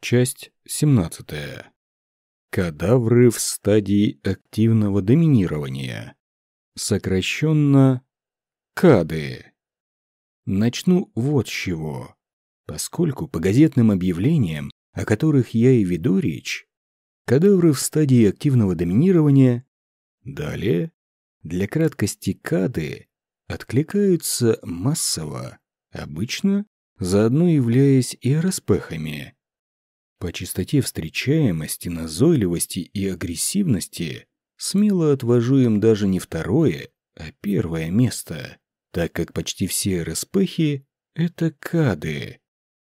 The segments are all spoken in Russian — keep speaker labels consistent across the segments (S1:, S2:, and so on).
S1: Часть 17. Кадавры в стадии активного доминирования. Сокращенно КАДы. Начну вот с чего. Поскольку по газетным объявлениям, о которых я и веду речь, кадавры в стадии активного доминирования, далее, для краткости кады, откликаются массово, обычно заодно являясь и распехами. По частоте встречаемости, назойливости и агрессивности смело отвожу им даже не второе, а первое место, так как почти все РСПхи — это кады,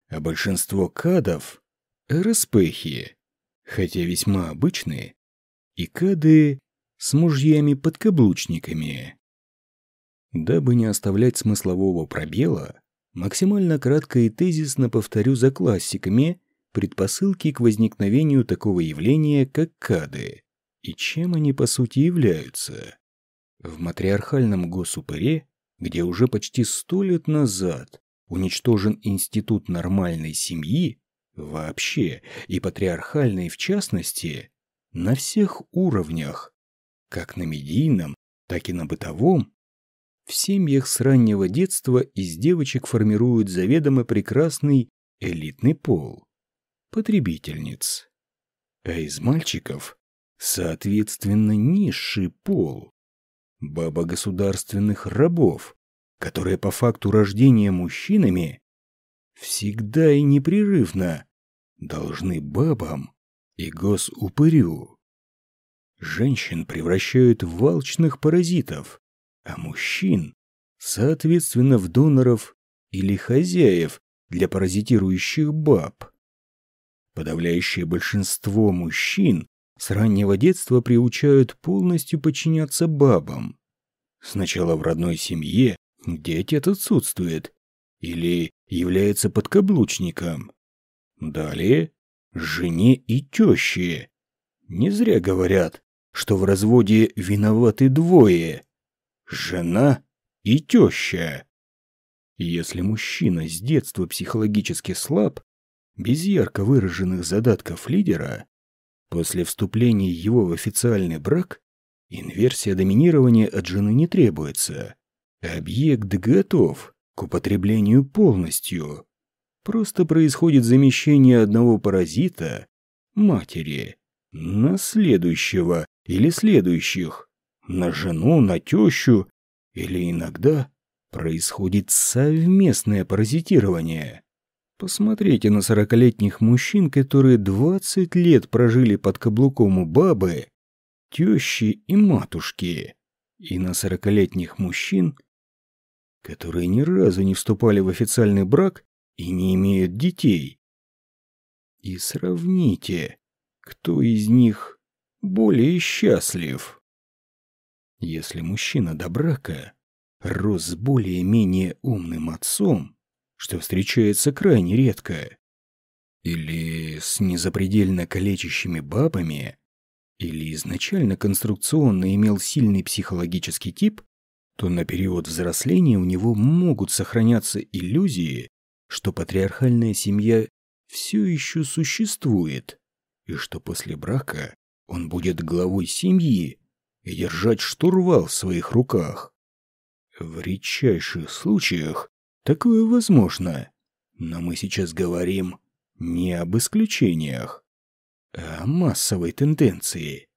S1: а большинство кадов — РСПхи, хотя весьма обычные, и кады с мужьями-подкаблучниками. Дабы не оставлять смыслового пробела, максимально кратко и тезисно повторю за классиками предпосылки к возникновению такого явления, как кады, и чем они по сути являются. В матриархальном госупыре, где уже почти сто лет назад уничтожен институт нормальной семьи, вообще, и патриархальной в частности, на всех уровнях, как на медийном, так и на бытовом, в семьях с раннего детства из девочек формируют заведомо прекрасный элитный пол потребительниц. А из мальчиков, соответственно, низший пол. Баба государственных рабов, которые по факту рождения мужчинами всегда и непрерывно должны бабам и госупырю. Женщин превращают в алчных паразитов, а мужчин, соответственно, в доноров или хозяев для паразитирующих баб. Подавляющее большинство мужчин с раннего детства приучают полностью подчиняться бабам. Сначала в родной семье, где отец отсутствует, или является подкаблучником. Далее жене и теще. Не зря говорят, что в разводе виноваты двое – жена и теща. Если мужчина с детства психологически слаб, без ярко выраженных задатков лидера, после вступления его в официальный брак инверсия доминирования от жены не требуется. Объект готов к употреблению полностью. Просто происходит замещение одного паразита, матери, на следующего или следующих, на жену, на тещу, или иногда происходит совместное паразитирование. Посмотрите на сорокалетних мужчин, которые двадцать лет прожили под каблуком у бабы, тещи и матушки, и на сорокалетних мужчин, которые ни разу не вступали в официальный брак и не имеют детей. И сравните, кто из них более счастлив. Если мужчина до брака рос с более-менее умным отцом, что встречается крайне редко. Или с незапредельно калечащими бабами, или изначально конструкционно имел сильный психологический тип, то на период взросления у него могут сохраняться иллюзии, что патриархальная семья все еще существует, и что после брака он будет главой семьи и держать штурвал в своих руках. В редчайших случаях Такое возможно. Но мы сейчас говорим не об исключениях, а о массовой тенденции.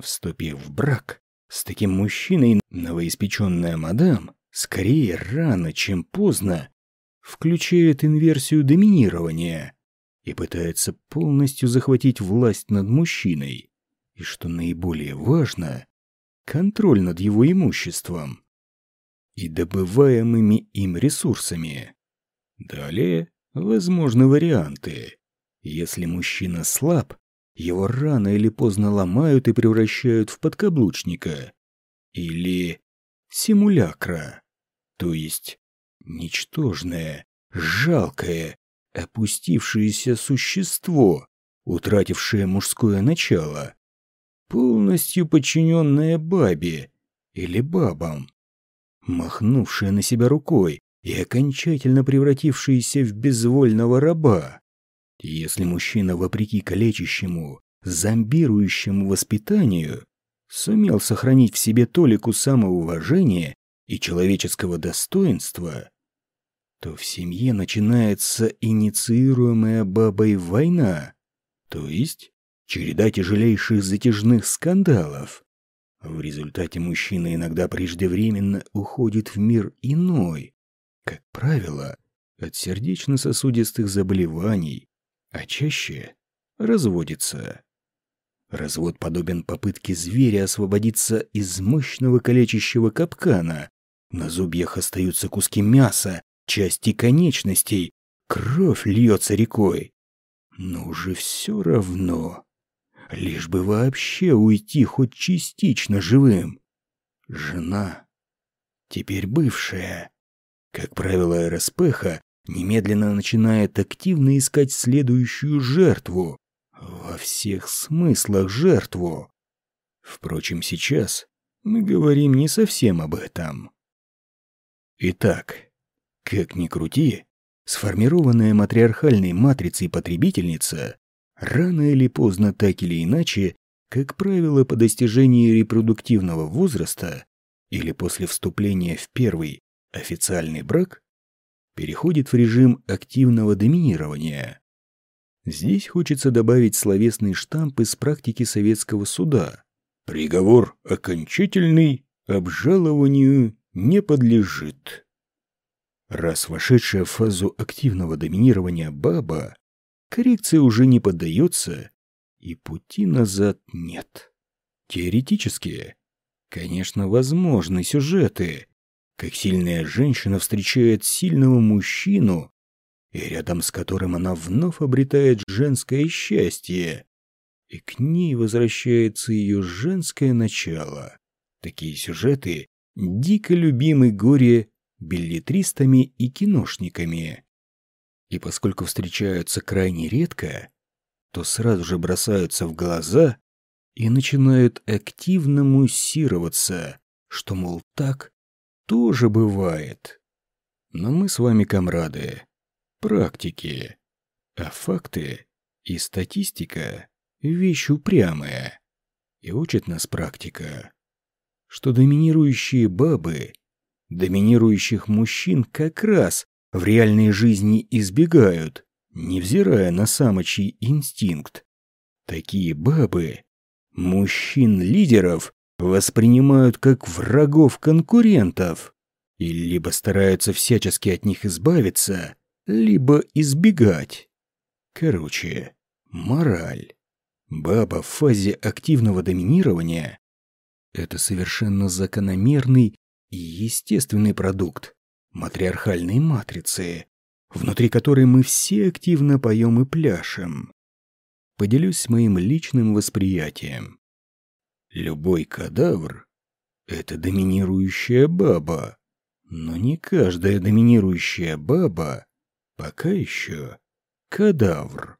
S1: Вступив в брак с таким мужчиной, новоиспеченная мадам скорее рано, чем поздно включает инверсию доминирования и пытается полностью захватить власть над мужчиной, и, что наиболее важно, контроль над его имуществом и добываемыми им ресурсами. Далее возможны варианты. Если мужчина слаб, его рано или поздно ломают и превращают в подкаблучника. Или симулякра, то есть ничтожное, жалкое, опустившееся существо, утратившее мужское начало, полностью подчиненное бабе или бабам махнувшая на себя рукой и окончательно превратившаяся в безвольного раба. Если мужчина, вопреки калечащему, зомбирующему воспитанию, сумел сохранить в себе толику самоуважения и человеческого достоинства, то в семье начинается инициируемая бабой война, то есть череда тяжелейших затяжных скандалов. В результате мужчина иногда преждевременно уходит в мир иной, как правило, от сердечно-сосудистых заболеваний, а чаще разводится. Развод подобен попытке зверя освободиться из мощного калечащего капкана. На зубьях остаются куски мяса, части конечностей, кровь льется рекой. Но уже все равно. Лишь бы вообще уйти хоть частично живым. Жена, теперь бывшая, как правило, РСПХ немедленно начинает активно искать следующую жертву. Во всех смыслах жертву. Впрочем, сейчас мы говорим не совсем об этом. Итак, как ни крути, сформированная матриархальной матрицей потребительница рано или поздно так или иначе, как правило, по достижении репродуктивного возраста или после вступления в первый официальный брак, переходит в режим активного доминирования. Здесь хочется добавить словесный штамп из практики советского суда. Приговор окончательный, обжалованию не подлежит. Раз вошедшая в фазу активного доминирования баба, коррекция уже не поддается, и пути назад нет. Теоретически, конечно, возможны сюжеты, как сильная женщина встречает сильного мужчину и рядом с которым она вновь обретает женское счастье, и к ней возвращается ее женское начало. Такие сюжеты дико любимы горе билетристами и киношниками. И поскольку встречаются крайне редко, то сразу же бросаются в глаза и начинают активно муссироваться, что, мол, так тоже бывает. Но мы с вами, комрады, практики. А факты и статистика – вещь упрямая. И учит нас практика, что доминирующие бабы доминирующих мужчин как раз в реальной жизни избегают, невзирая на самочий инстинкт. Такие бабы мужчин-лидеров воспринимают как врагов-конкурентов и либо стараются всячески от них избавиться, либо избегать. Короче, мораль. Баба в фазе активного доминирования – это совершенно закономерный и естественный продукт матриархальной матрицы, внутри которой мы все активно поем и пляшем. Поделюсь моим личным восприятием. Любой кадавр – это доминирующая баба, но не каждая доминирующая баба Пока еще кадавр.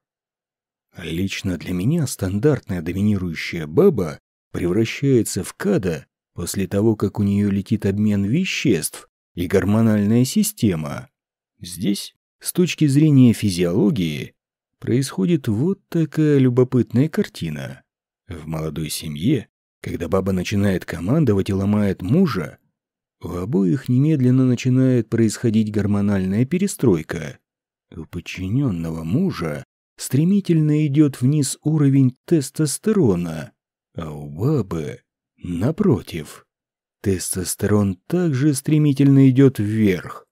S1: Лично для меня стандартная доминирующая баба превращается в када после того, как у нее летит обмен веществ и гормональная система. Здесь, с точки зрения физиологии, происходит вот такая любопытная картина. В молодой семье, когда баба начинает командовать и ломает мужа, у обоих немедленно начинает происходить гормональная перестройка. У подчиненного мужа стремительно идет вниз уровень тестостерона, а у бабы, напротив, тестостерон также стремительно идет вверх.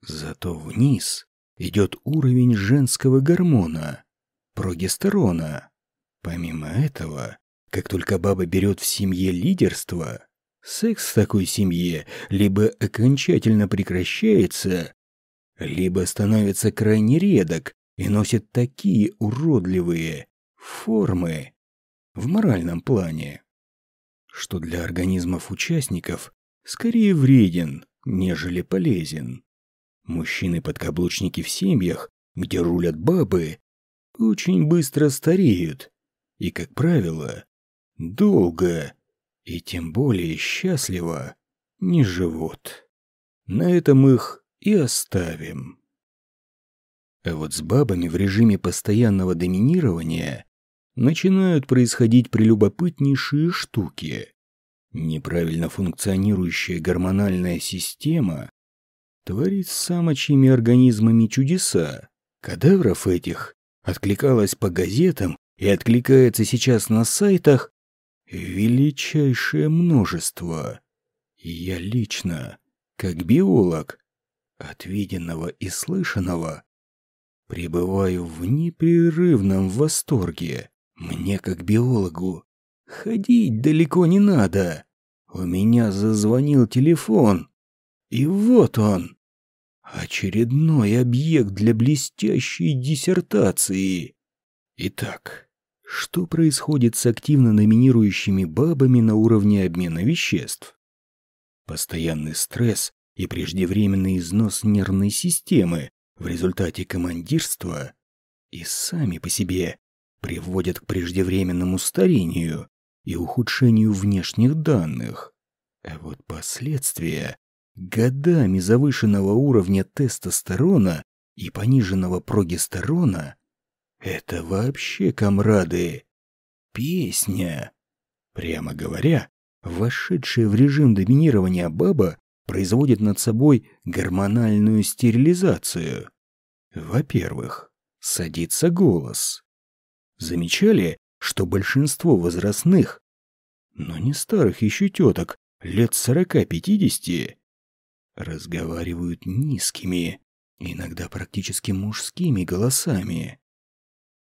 S1: Зато вниз идет уровень женского гормона, прогестерона. Помимо этого, как только баба берет в семье лидерство, секс в такой семье либо окончательно прекращается, либо становится крайне редок и носит такие уродливые формы в моральном плане, что для организмов участников скорее вреден, нежели полезен. Мужчины-подкаблучники в семьях, где рулят бабы, очень быстро стареют и, как правило, долго и тем более счастливо не живут. На этом их и оставим. А вот с бабами в режиме постоянного доминирования начинают происходить прелюбопытнейшие штуки. Неправильно функционирующая гормональная система творит с самочьими организмами чудеса. Кадавров этих откликалось по газетам и откликается сейчас на сайтах величайшее множество. Я лично, как биолог, от виденного и слышанного, пребываю в непрерывном восторге. Мне, как биологу, ходить далеко не надо. У меня зазвонил телефон, и вот он. Очередной объект для блестящей диссертации. Итак, что происходит с активно номинирующими бабами на уровне обмена веществ? Постоянный стресс и преждевременный износ нервной системы в результате командирства и сами по себе приводят к преждевременному старению и ухудшению внешних данных. А вот последствия годами завышенного уровня тестостерона и пониженного прогестерона — это вообще, комрады, песня. Прямо говоря, вошедшая в режим доминирования баба производит над собой гормональную стерилизацию. Во-первых, садится голос. Замечали, что большинство возрастных, но не старых еще теток, лет сорока-пятидесяти, разговаривают низкими, иногда практически мужскими голосами.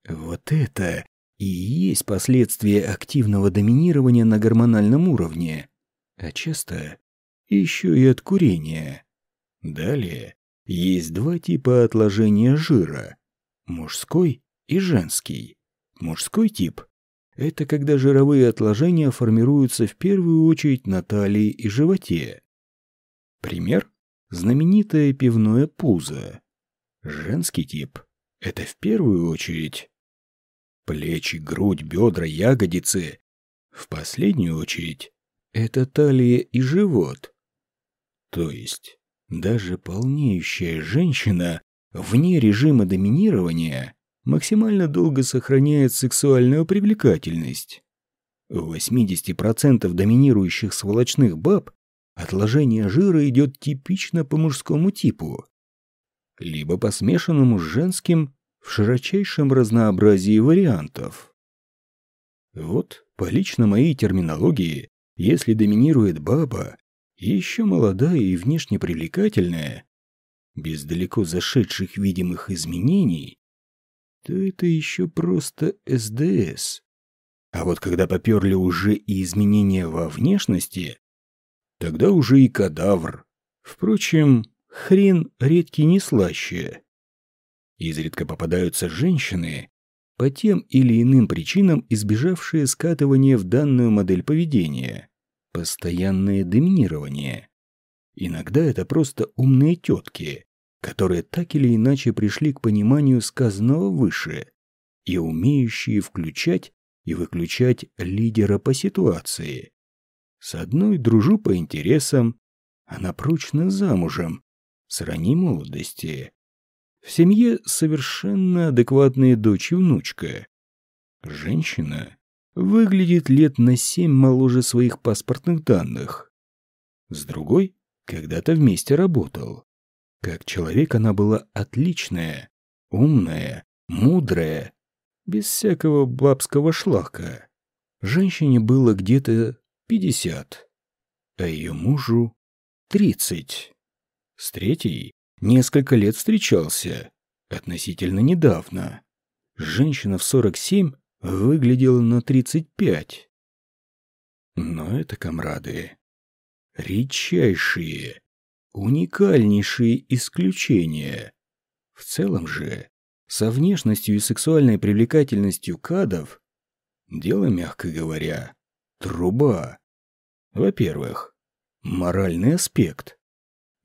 S1: Вот это и есть последствия активного доминирования на гормональном уровне, а часто еще и от курения. Далее есть два типа отложения жира – мужской и женский. Мужской тип – это когда жировые отложения формируются в первую очередь на талии и животе, Пример – знаменитое пивное пузо. Женский тип – это в первую очередь плечи, грудь, бедра, ягодицы. В последнюю очередь это талия и живот. То есть даже полнеющая женщина вне режима доминирования максимально долго сохраняет сексуальную привлекательность. У 80% доминирующих сволочных баб Отложение жира идет типично по мужскому типу, либо по смешанному с женским в широчайшем разнообразии вариантов. Вот, по лично моей терминологии, если доминирует баба, еще молодая и внешне привлекательная, без далеко зашедших видимых изменений, то это еще просто СДС. А вот когда поперли уже и изменения во внешности, Тогда уже и кадавр. Впрочем, хрен редкий не слаще. Изредка попадаются женщины, по тем или иным причинам избежавшие скатывания в данную модель поведения. Постоянное доминирование. Иногда это просто умные тетки, которые так или иначе пришли к пониманию сказанного выше и умеющие включать и выключать лидера по ситуации. С одной дружу по интересам, она прочно замужем, с ранней молодости. В семье совершенно адекватная дочь и внучка. Женщина выглядит лет на семь моложе своих паспортных данных. С другой когда-то вместе работал. Как человек она была отличная, умная, мудрая, без всякого бабского шлака. Женщине было где-то пятьдесят, а ее мужу тридцать. С третьей несколько лет встречался, относительно недавно. Женщина в сорок семь выглядела на тридцать пять. Но это, комрады, редчайшие, уникальнейшие исключения. В целом же, со внешностью и сексуальной привлекательностью кадов, дело, мягко говоря, труба. Во-первых, моральный аспект.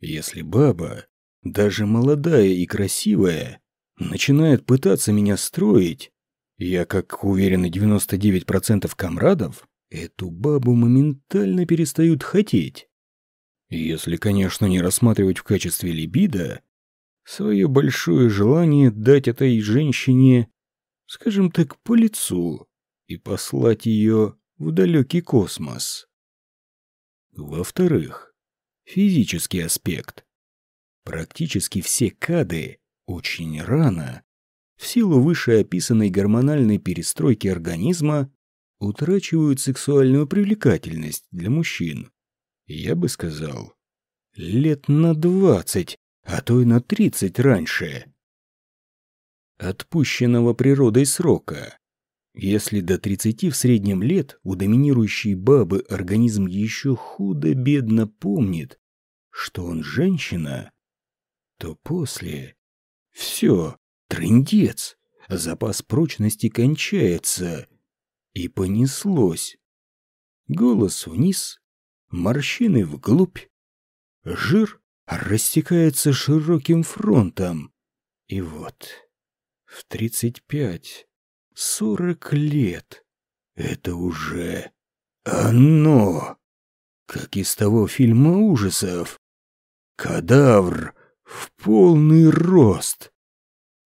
S1: Если баба, даже молодая и красивая, начинает пытаться меня строить, я, как уверены 99% комрадов, эту бабу моментально перестают хотеть. Если, конечно, не рассматривать в качестве либидо, свое большое желание дать этой женщине, скажем так, по лицу и послать ее в далекий космос. Во-вторых, физический аспект. Практически все кады очень рано, в силу вышеописанной гормональной перестройки организма, утрачивают сексуальную привлекательность для мужчин. Я бы сказал, лет на двадцать, а то и на тридцать раньше. Отпущенного природой срока. Если до тридцати в среднем лет у доминирующей бабы организм еще худо-бедно помнит, что он женщина, то после... Все, трындец, запас прочности кончается, и понеслось. Голос вниз, морщины вглубь, жир растекается широким фронтом. И вот, в тридцать пять, сорок лет, это уже оно, как из того фильма ужасов. Кадавр в полный рост.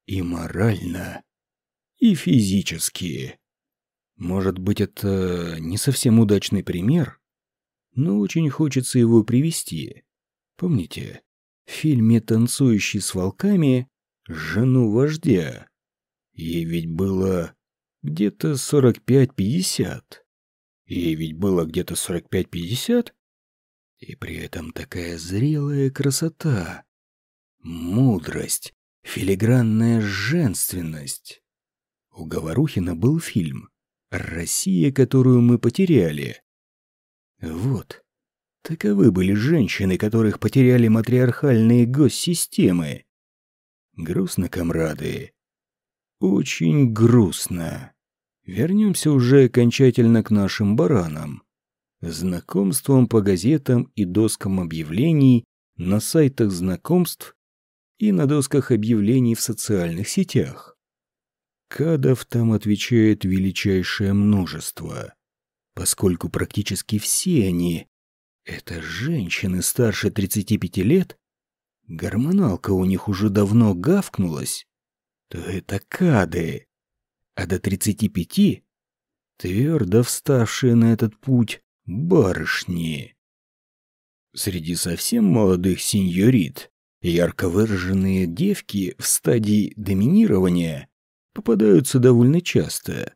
S1: И морально, и физически. Может быть, это не совсем удачный пример, но очень хочется его привести. Помните, в фильме «Танцующий с волками» жену вождя? Ей ведь было где-то 45-50. Ей ведь было где-то 45-50. И при этом такая зрелая красота, мудрость, филигранная женственность. У Говорухина был фильм Россия, которую мы потеряли. Вот. Таковы были женщины, которых потеряли матриархальные госсистемы. Грустно, комрады. Очень грустно. Вернемся уже окончательно к нашим баранам. Знакомствам по газетам и доскам объявлений на сайтах знакомств и на досках объявлений в социальных сетях. Кадов там отвечает величайшее множество, поскольку практически все они — это женщины старше 35 лет, гормоналка у них уже давно гавкнулась, то это кады, а до 35 — твердо вставшие на этот путь барышни. Среди совсем молодых сеньорит ярко выраженные девки в стадии доминирования попадаются довольно часто.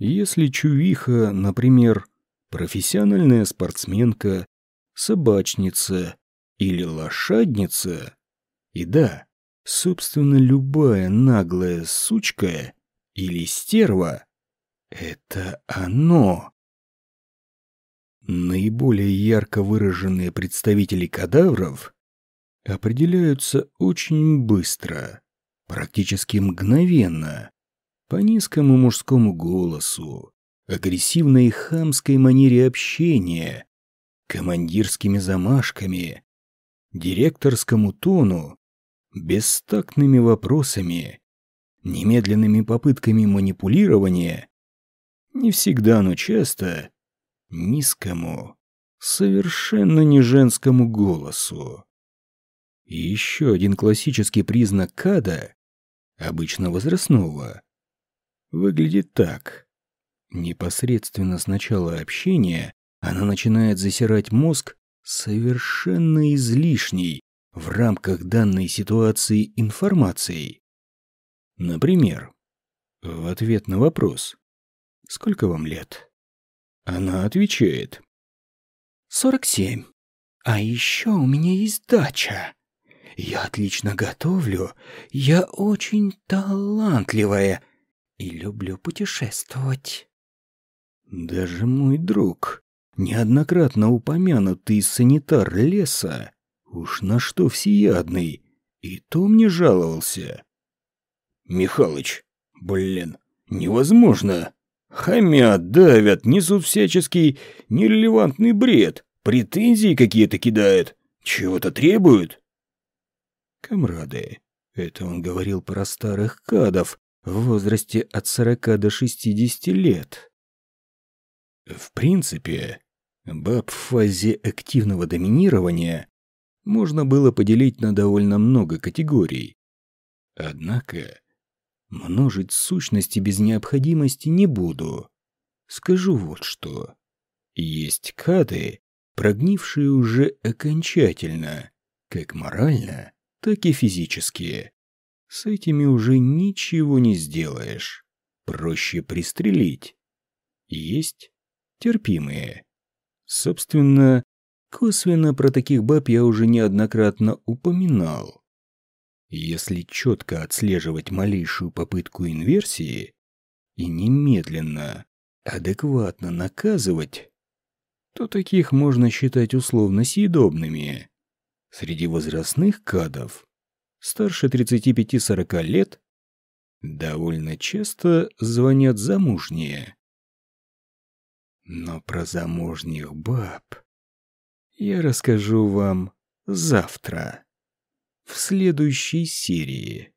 S1: Если чувиха, например, профессиональная спортсменка, собачница или лошадница, и да, собственно, любая наглая сучка или стерва — это оно. Наиболее ярко выраженные представители кадавров определяются очень быстро практически мгновенно, по низкому мужскому голосу, агрессивной и хамской манере общения, командирскими замашками, директорскому тону, бестактными вопросами, немедленными попытками манипулирования, не всегда, но часто, низкому, совершенно не женскому голосу. И еще один классический признак када обычно возрастного, выглядит так. Непосредственно с начала общения она начинает засирать мозг совершенно излишней в рамках данной ситуации информацией. Например, в ответ на вопрос «Сколько вам лет?» Она отвечает «Сорок семь. А еще у меня есть дача. Я отлично готовлю, я очень талантливая и люблю путешествовать. Даже мой друг, неоднократно упомянутый санитар леса, уж на что всеядный, и то мне жаловался. Михалыч, блин, невозможно. Хамят, давят, несут всяческий нерелевантный бред, претензии какие-то кидают, чего-то требуют. Камрады, это он говорил про старых кадов в возрасте от 40 до 60 лет. В принципе, баб в фазе активного доминирования можно было поделить на довольно много категорий. Однако множить сущности без необходимости не буду. Скажу вот что. Есть кады, прогнившие уже окончательно, как морально, так и физически. С этими уже ничего не сделаешь. Проще пристрелить. Есть терпимые. Собственно, косвенно про таких баб я уже неоднократно упоминал. Если четко отслеживать малейшую попытку инверсии и немедленно, адекватно наказывать, то таких можно считать условно съедобными. Среди возрастных кадов старше 35-40 лет довольно часто звонят замужние. Но про замужних баб я расскажу вам завтра, в следующей серии.